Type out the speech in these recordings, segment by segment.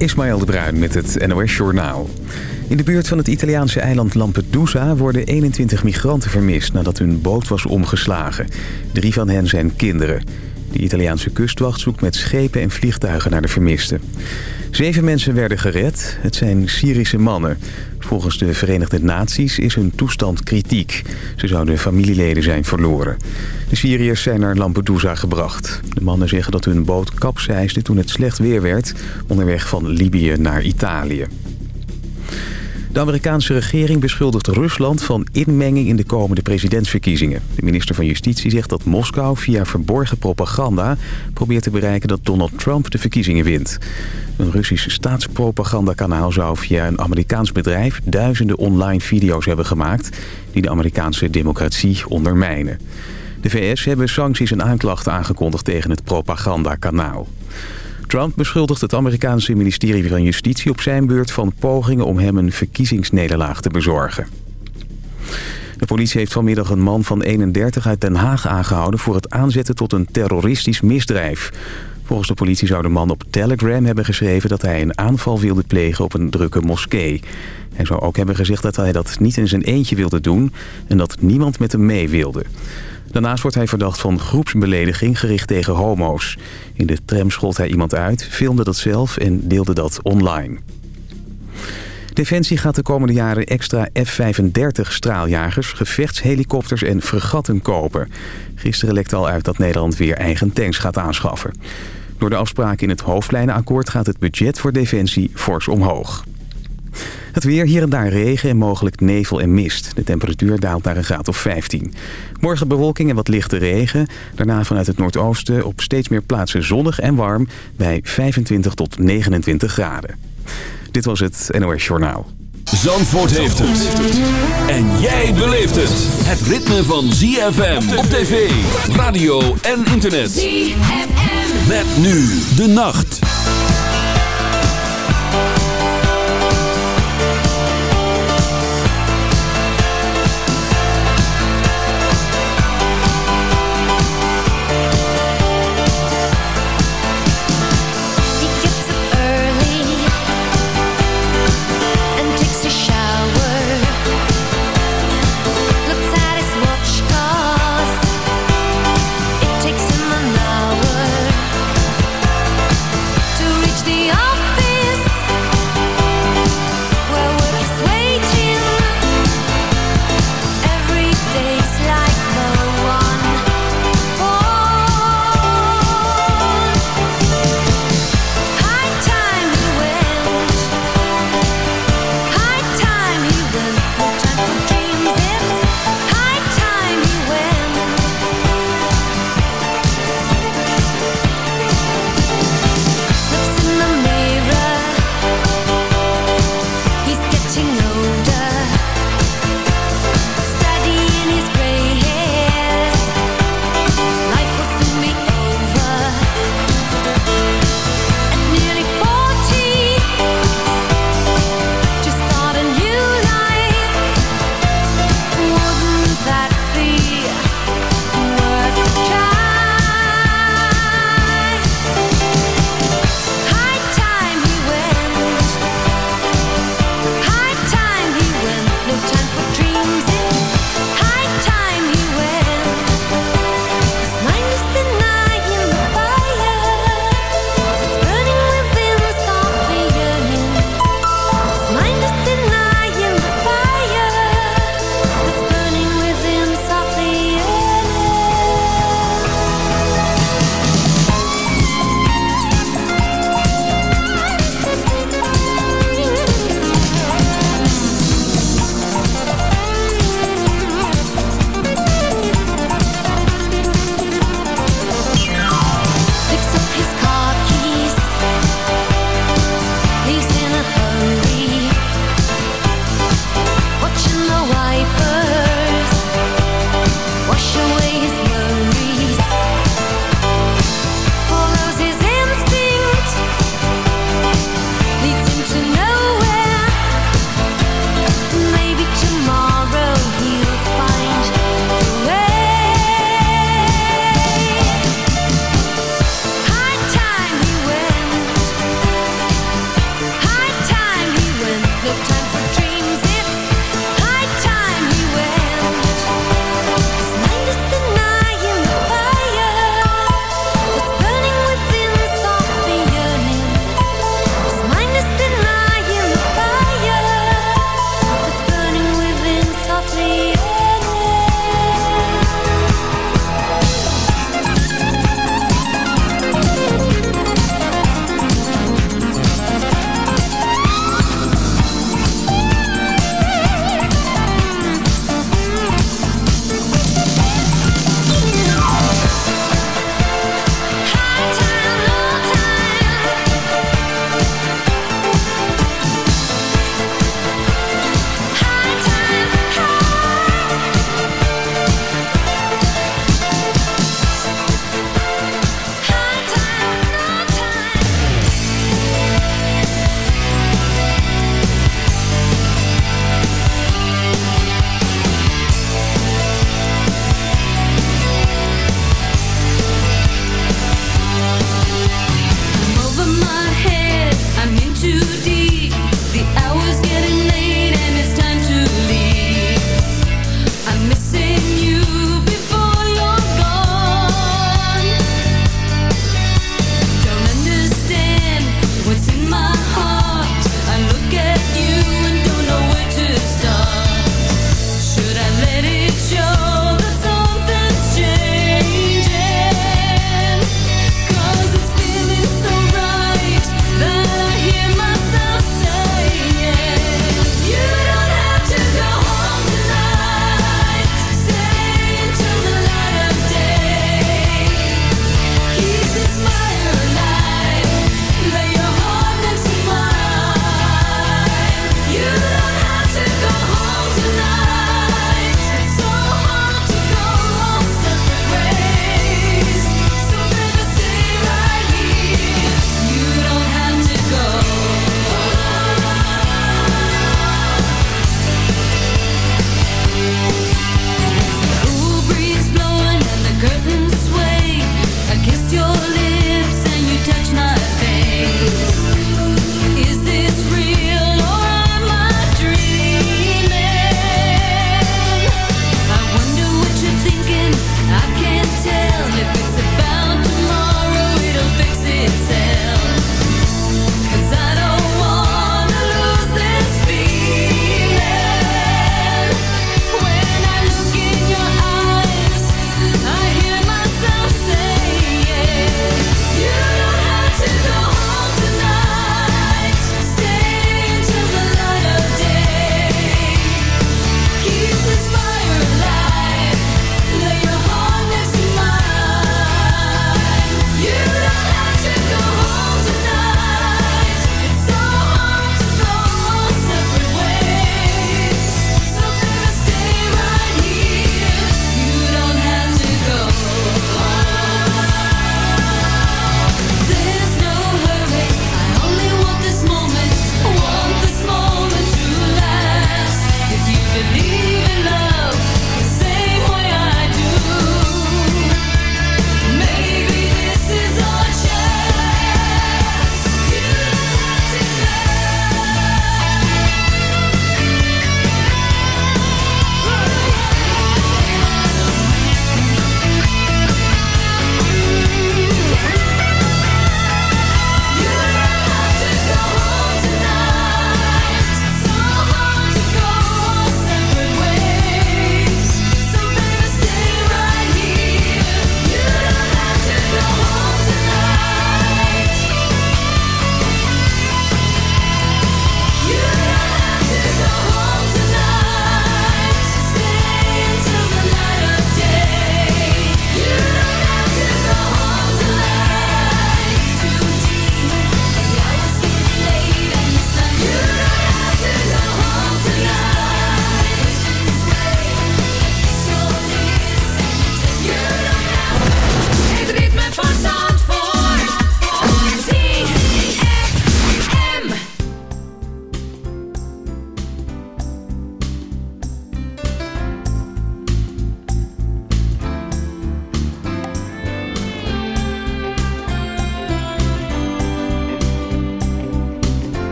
Ismaël de Bruin met het NOS Journaal. In de buurt van het Italiaanse eiland Lampedusa worden 21 migranten vermist nadat hun boot was omgeslagen. Drie van hen zijn kinderen. De Italiaanse kustwacht zoekt met schepen en vliegtuigen naar de vermisten. Zeven mensen werden gered. Het zijn Syrische mannen. Volgens de Verenigde Naties is hun toestand kritiek. Ze zouden familieleden zijn verloren. De Syriërs zijn naar Lampedusa gebracht. De mannen zeggen dat hun boot kapseisde toen het slecht weer werd... onderweg van Libië naar Italië. De Amerikaanse regering beschuldigt Rusland van inmenging in de komende presidentsverkiezingen. De minister van Justitie zegt dat Moskou via verborgen propaganda probeert te bereiken dat Donald Trump de verkiezingen wint. Een Russisch staatspropagandakanaal zou via een Amerikaans bedrijf duizenden online video's hebben gemaakt die de Amerikaanse democratie ondermijnen. De VS hebben sancties en aanklachten aangekondigd tegen het propagandakanaal. Trump beschuldigt het Amerikaanse ministerie van Justitie op zijn beurt van pogingen om hem een verkiezingsnederlaag te bezorgen. De politie heeft vanmiddag een man van 31 uit Den Haag aangehouden voor het aanzetten tot een terroristisch misdrijf. Volgens de politie zou de man op Telegram hebben geschreven dat hij een aanval wilde plegen op een drukke moskee. Hij zou ook hebben gezegd dat hij dat niet in zijn eentje wilde doen en dat niemand met hem mee wilde. Daarnaast wordt hij verdacht van groepsbelediging gericht tegen homo's. In de tram schold hij iemand uit, filmde dat zelf en deelde dat online. Defensie gaat de komende jaren extra F-35 straaljagers, gevechtshelikopters en fregatten kopen. Gisteren lekte al uit dat Nederland weer eigen tanks gaat aanschaffen. Door de afspraken in het hoofdlijnenakkoord gaat het budget voor Defensie fors omhoog. Het weer, hier en daar regen en mogelijk nevel en mist. De temperatuur daalt naar een graad of 15. Morgen bewolking en wat lichte regen. Daarna vanuit het noordoosten op steeds meer plaatsen zonnig en warm... bij 25 tot 29 graden. Dit was het NOS Journaal. Zandvoort heeft het. En jij beleeft het. Het ritme van ZFM op tv, radio en internet. ZFM. Met nu de nacht.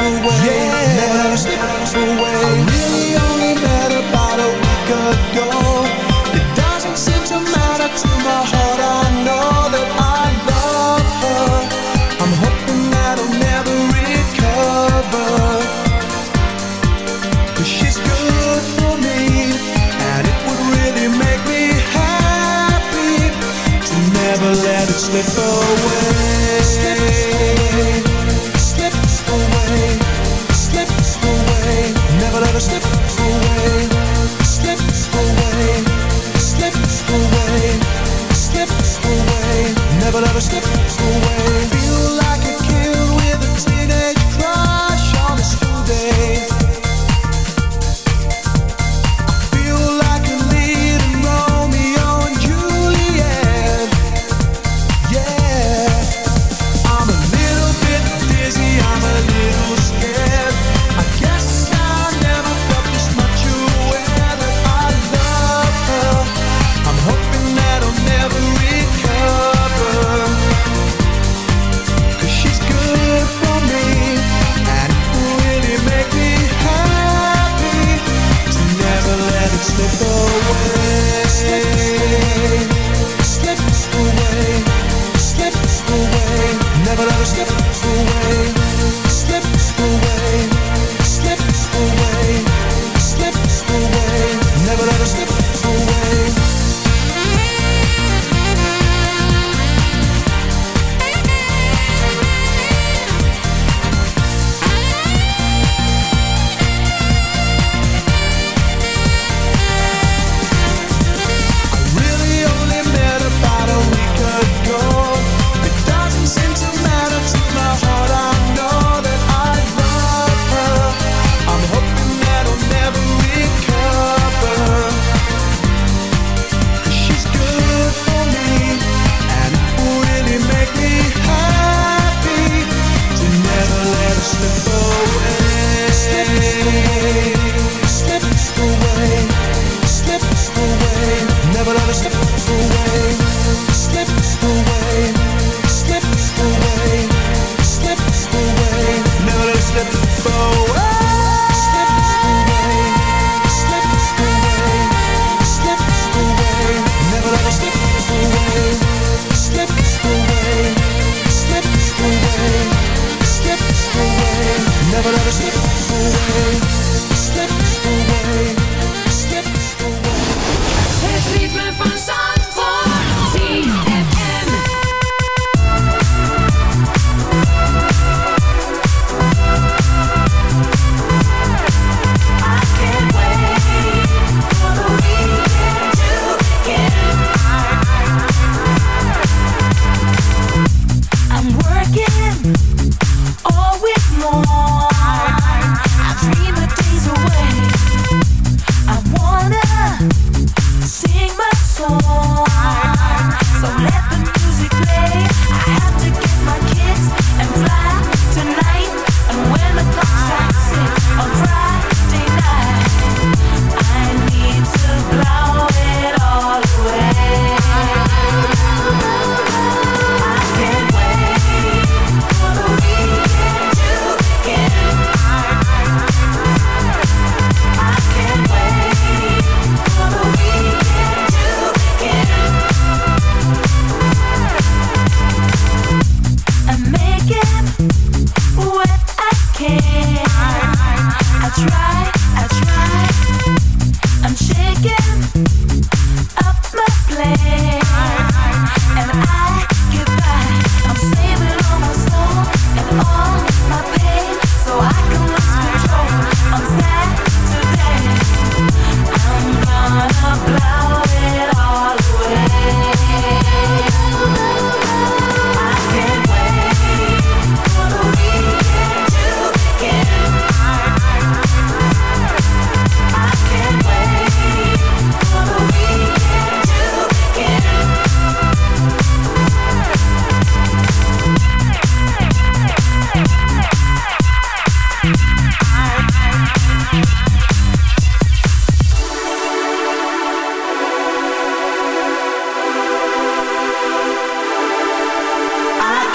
away, yeah. messed away. I really only met about a week ago. It doesn't seem to matter to my heart. I know that I love her. I'm hoping that I'll never recover. Cause she's good for me, and it would really make me happy to never let it slip away.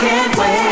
can't wait.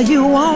You want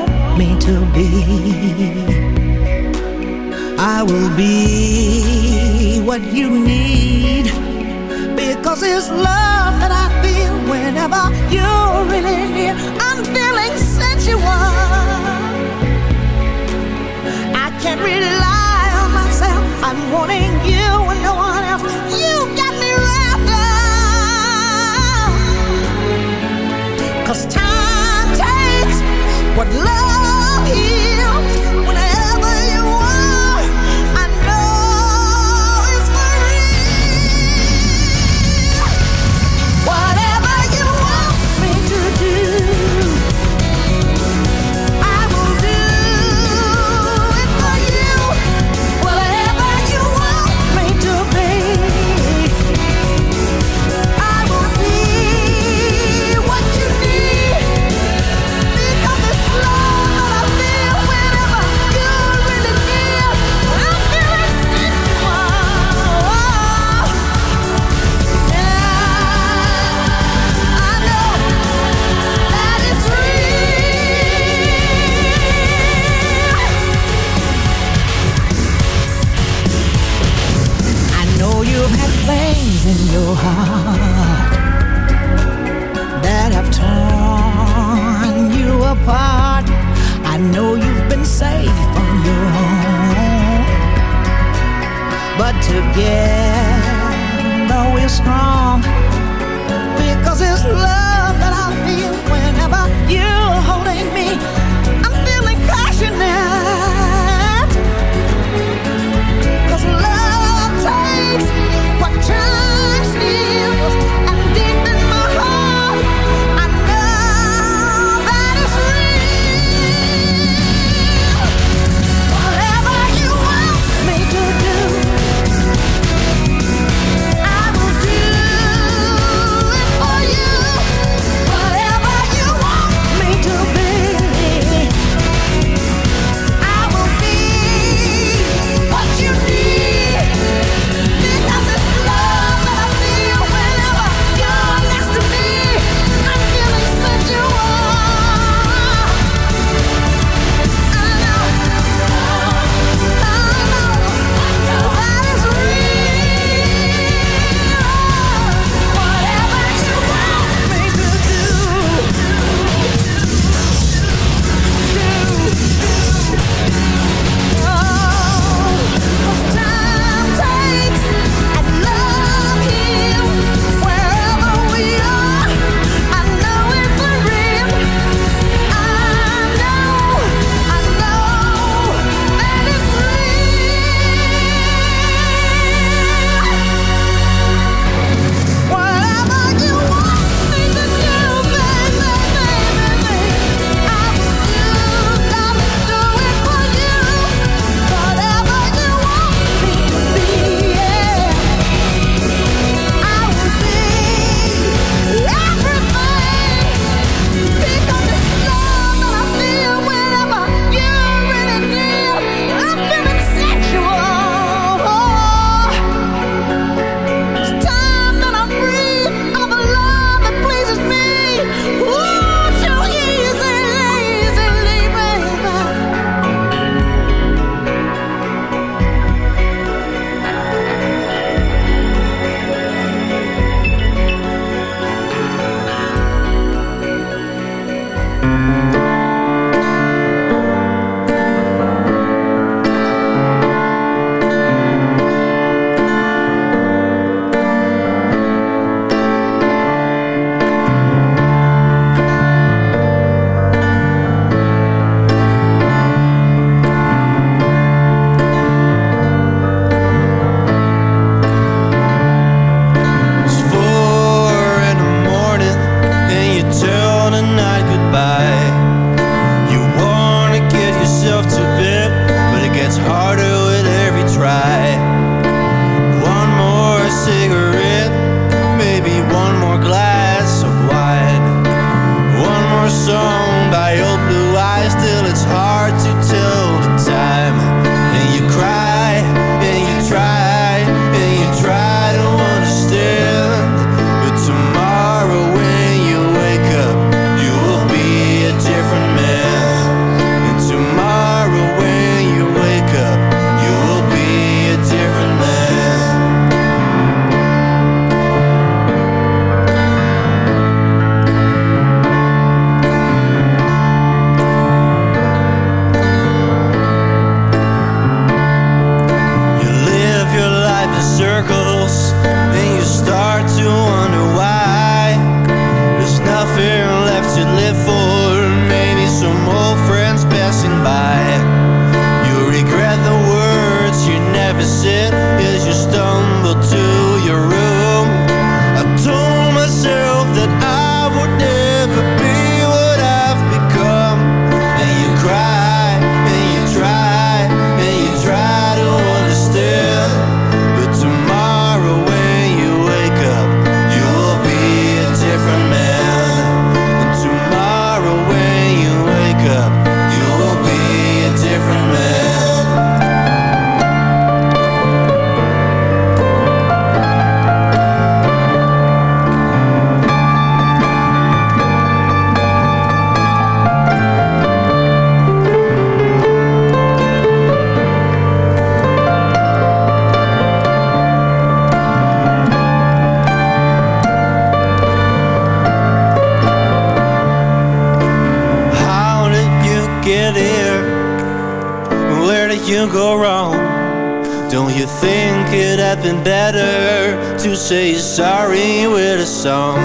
have been better to say sorry with a song.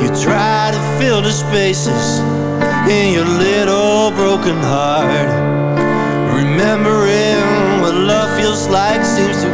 You try to fill the spaces in your little broken heart. Remembering what love feels like seems to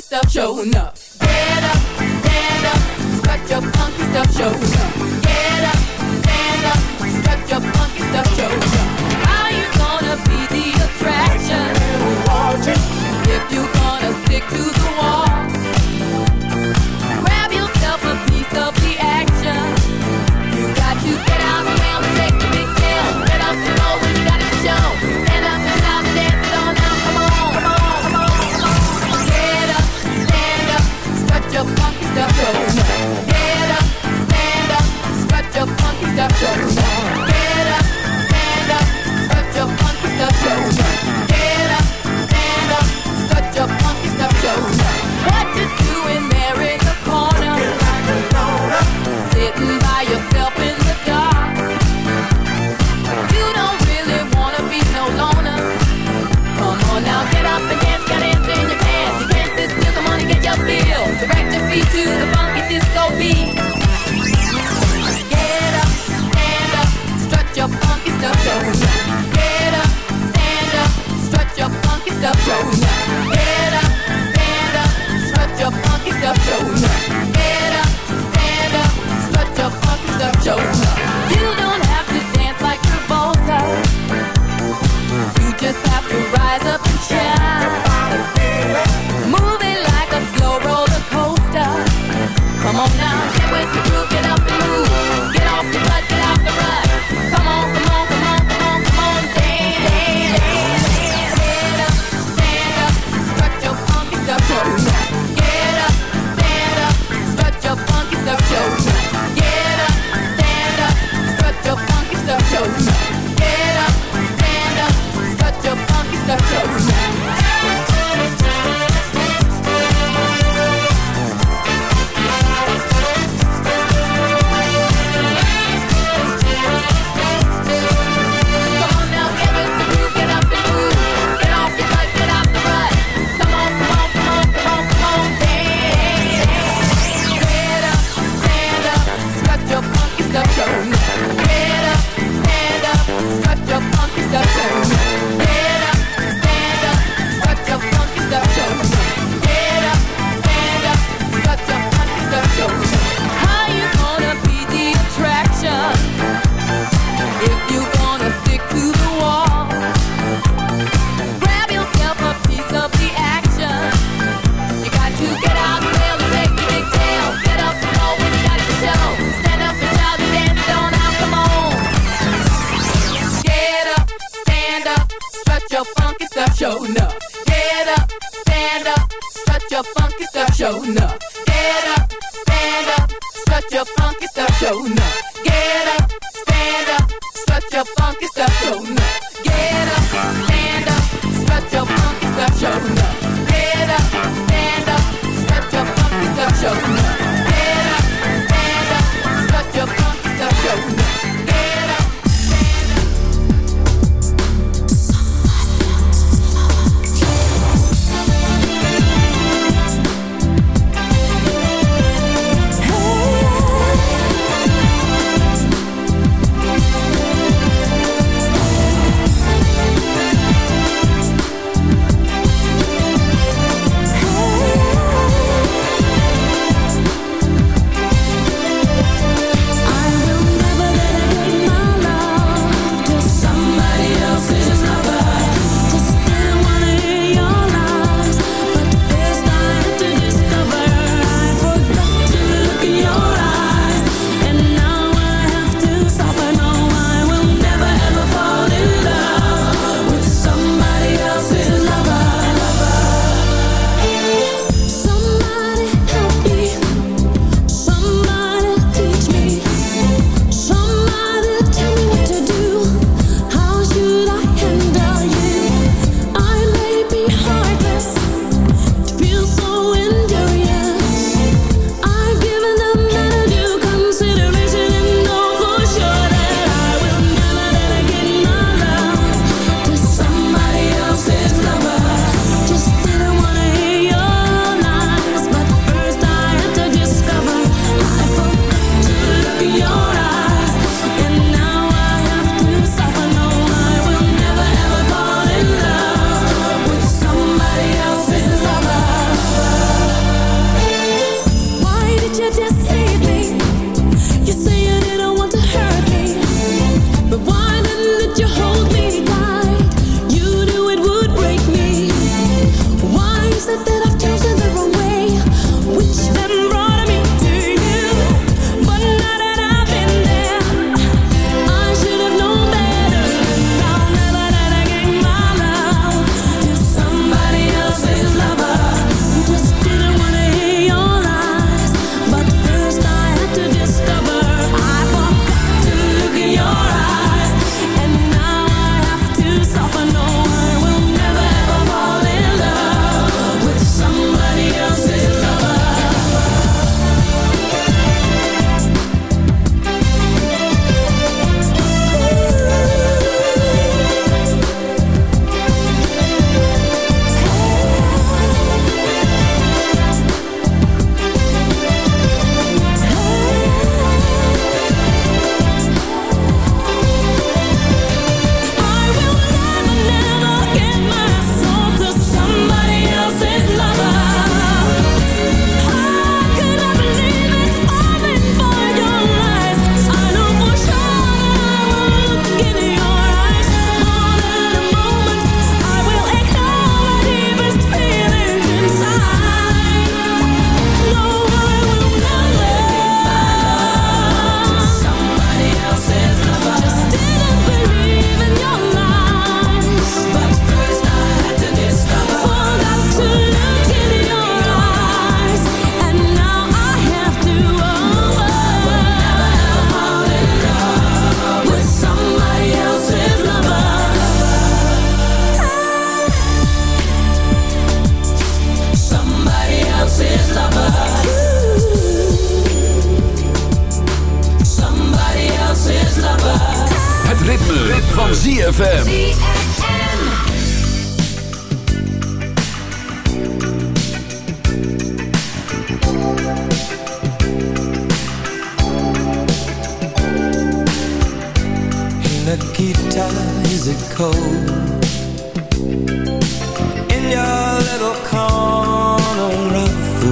stuff showing up. Get up.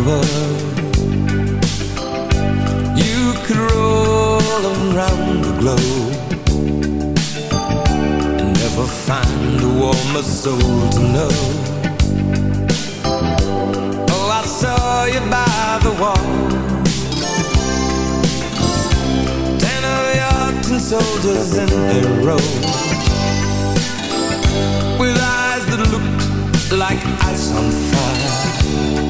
You could roll around the globe And never find a warmer soul to know. Oh, I saw you by the wall. Ten of soldiers in row With eyes that looked like ice on fire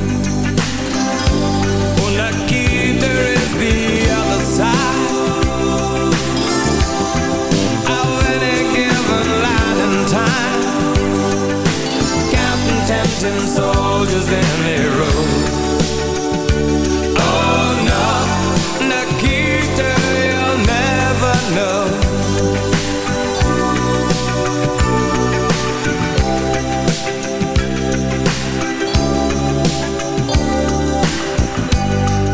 Counting soldiers in a row. Oh no, Nikita, you'll never know.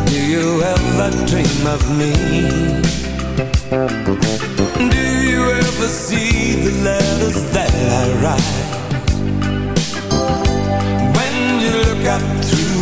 Do you ever dream of me? Do you ever see the letters that I write?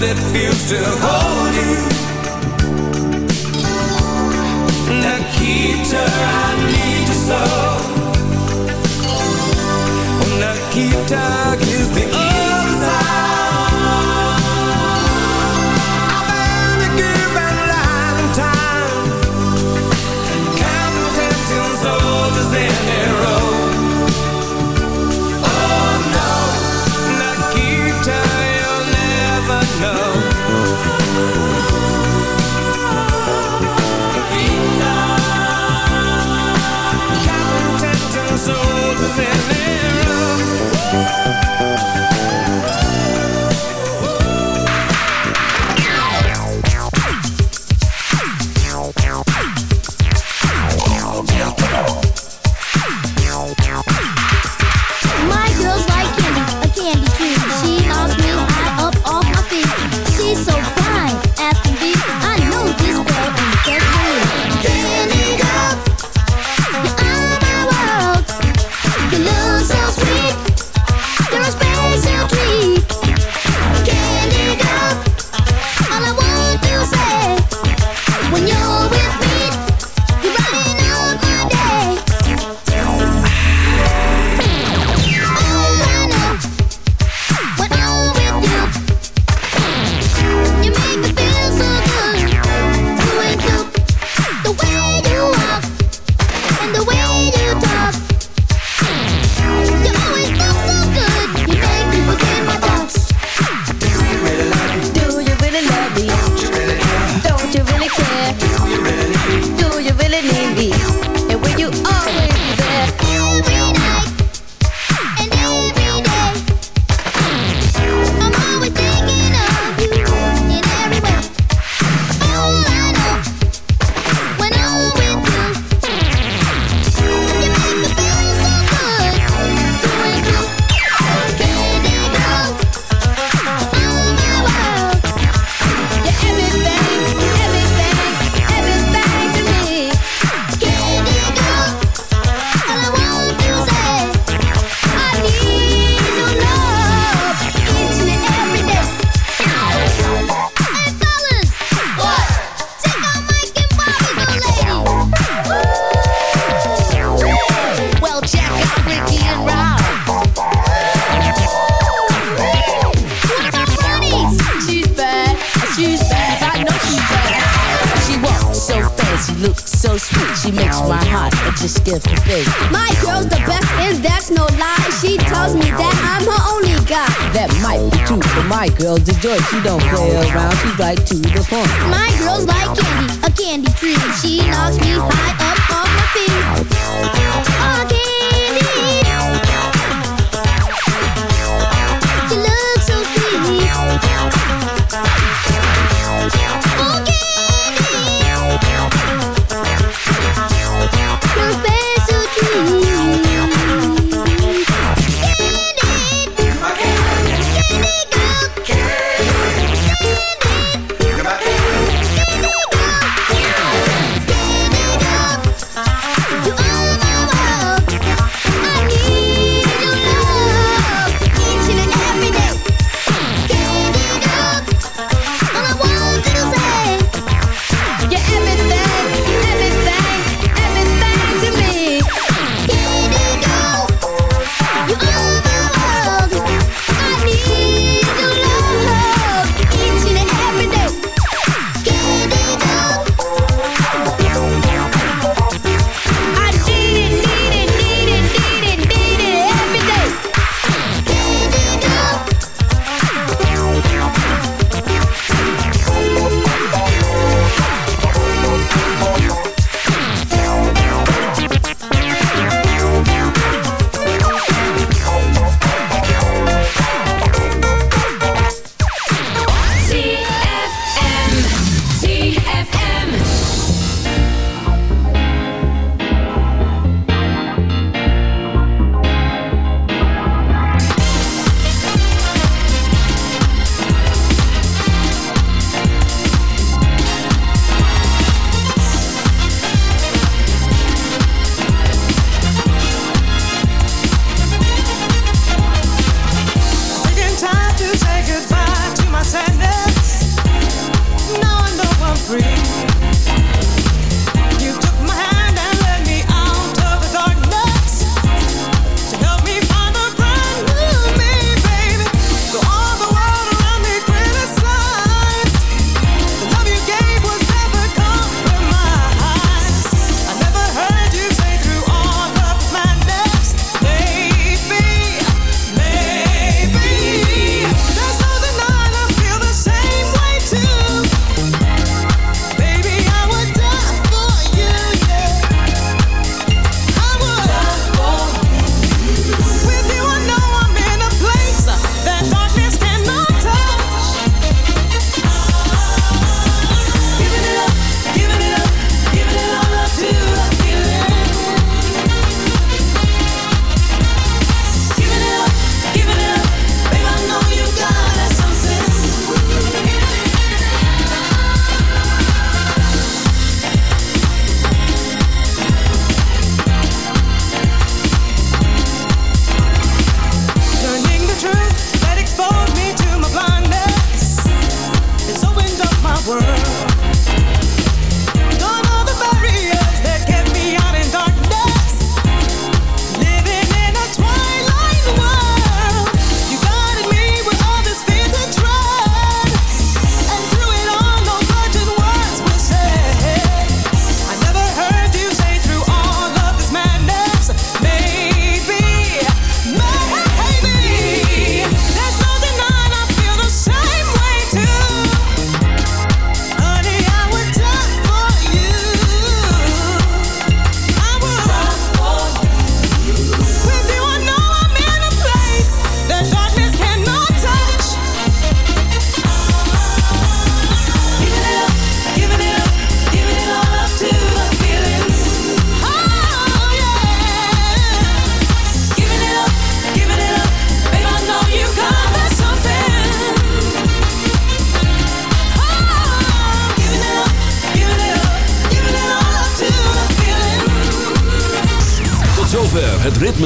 good it feels to hold you. Nikita, I need